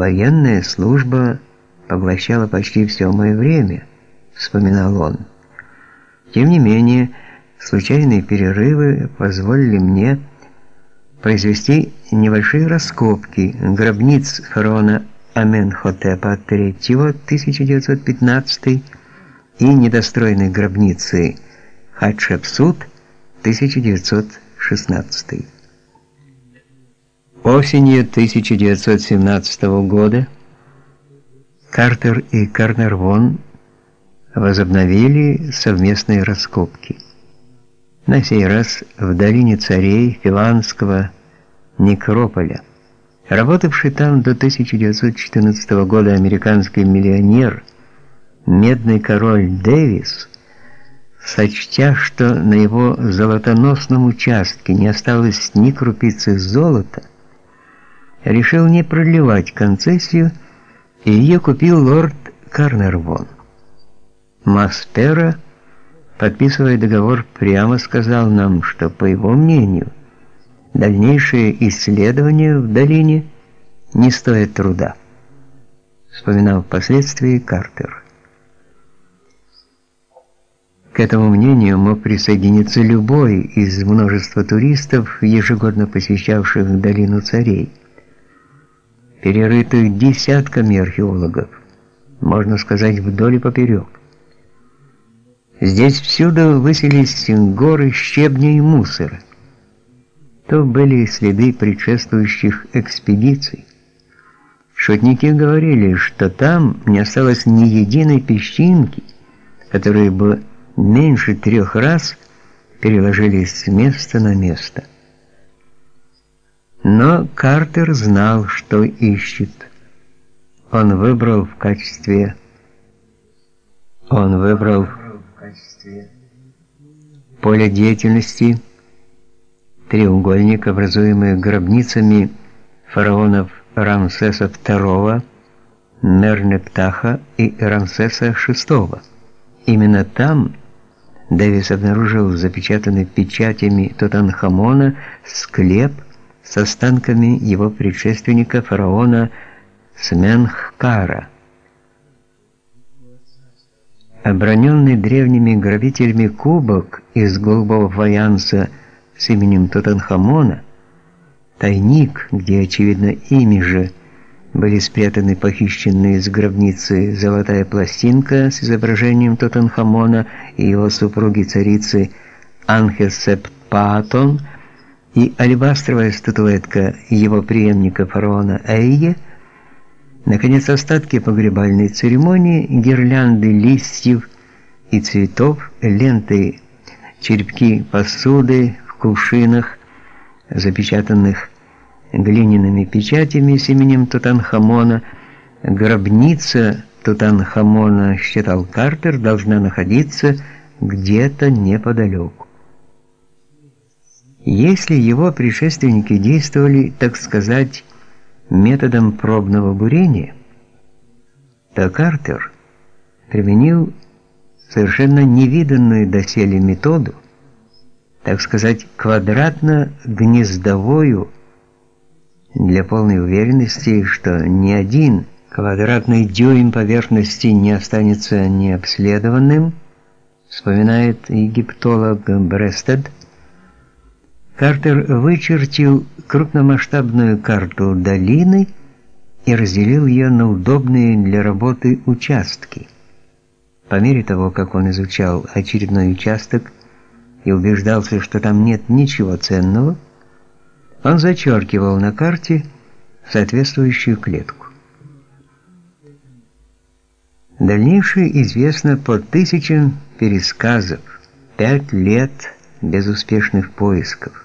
Военная служба поглощала почти все мое время, вспоминал он. Тем не менее, случайные перерывы позволили мне произвести небольшие раскопки гробниц фараона Аменхотепа III 1915 и недостроенной гробницы Хатшепсут 1916. Осенью 1917 года Картер и Карнервон возобновили совместные раскопки. На сей раз в долине царей Филанского некрополя. Работавший там до 1914 года американский миллионер, медный король Дэвис, сочтя, что на его золотоносном участке не осталось ни крупицы золота, решил не продлевать концессию, и ее купил лорд Карнервон. Маспера, подписывая договор, прямо сказал нам, что, по его мнению, дальнейшие исследования в долине не стоят труда. Вспоминал впоследствии Картер. К этому мнению мог присоединиться любой из множества туристов, ежегодно посещавших долину царей, перерытых десятками археологов, можно сказать, вдоль и поперек. Здесь всюду высились горы щебня и мусора то были следы предшествующих экспедиций. Шутники говорили, что там не осталось ни единой песчинки, которые бы меньше трех раз переложились с места на место. Но Картер знал, что ищет. Он выбрал в качестве он выбрал в качестве поля деятельности треугольник, образуемый гробницами фараонов Рамсеса II, Мернептаха и Рамсеса VI. Именно там Дэвис обнаружил запечатанный печатями Тутанхамона склеп с останками его предшественника фараона Сменхкара. Оброненный древними грабителями кубок из голубого фаянса с именем Тутанхамона, тайник, где, очевидно, ими же были спрятаны похищенные из гробницы золотая пластинка с изображением Тутанхамона и его супруги-царицы Анхесепатон и алебастровая статуэтка его преемника фараона Эйе, наконец остатки погребальной церемонии, гирлянды листьев и цветов, ленты, черепки посуды, кувшинах, запечатанных глиняными печатями с именем Тутанхамона, гробница Тутанхамона, считал Картер, должна находиться где-то неподалеку. Если его предшественники действовали, так сказать, методом пробного бурения, то Картер применил совершенно невиданную доселе методу, так сказать, квадратно-гнездовую для полной уверенности, что ни один квадратный дюйм поверхности не останется необследованным, вспоминает египтолог Брестед. Картер вычертил крупномасштабную карту долины и разделил ее на удобные для работы участки. По мере того, как он изучал очередной участок, и убеждался, что там нет ничего ценного, он зачеркивал на карте соответствующую клетку. Дальнейшее известно по тысячам пересказов, пять лет безуспешных поисков.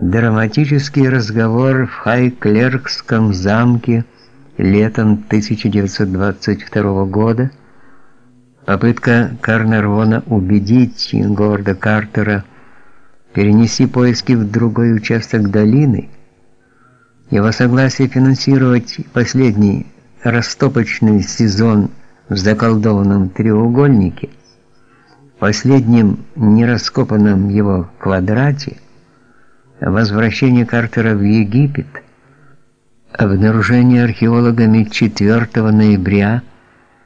Драматический разговор в Хайклеркском замке летом 1922 года – Попытка Карнервона убедить Говарда Картера перенести поиски в другой участок долины, его согласие финансировать последний растопочный сезон в заколдованном треугольнике, последнем нераскопанном его квадрате, возвращение Картера в Египет, Обнаружение археологами 4 ноября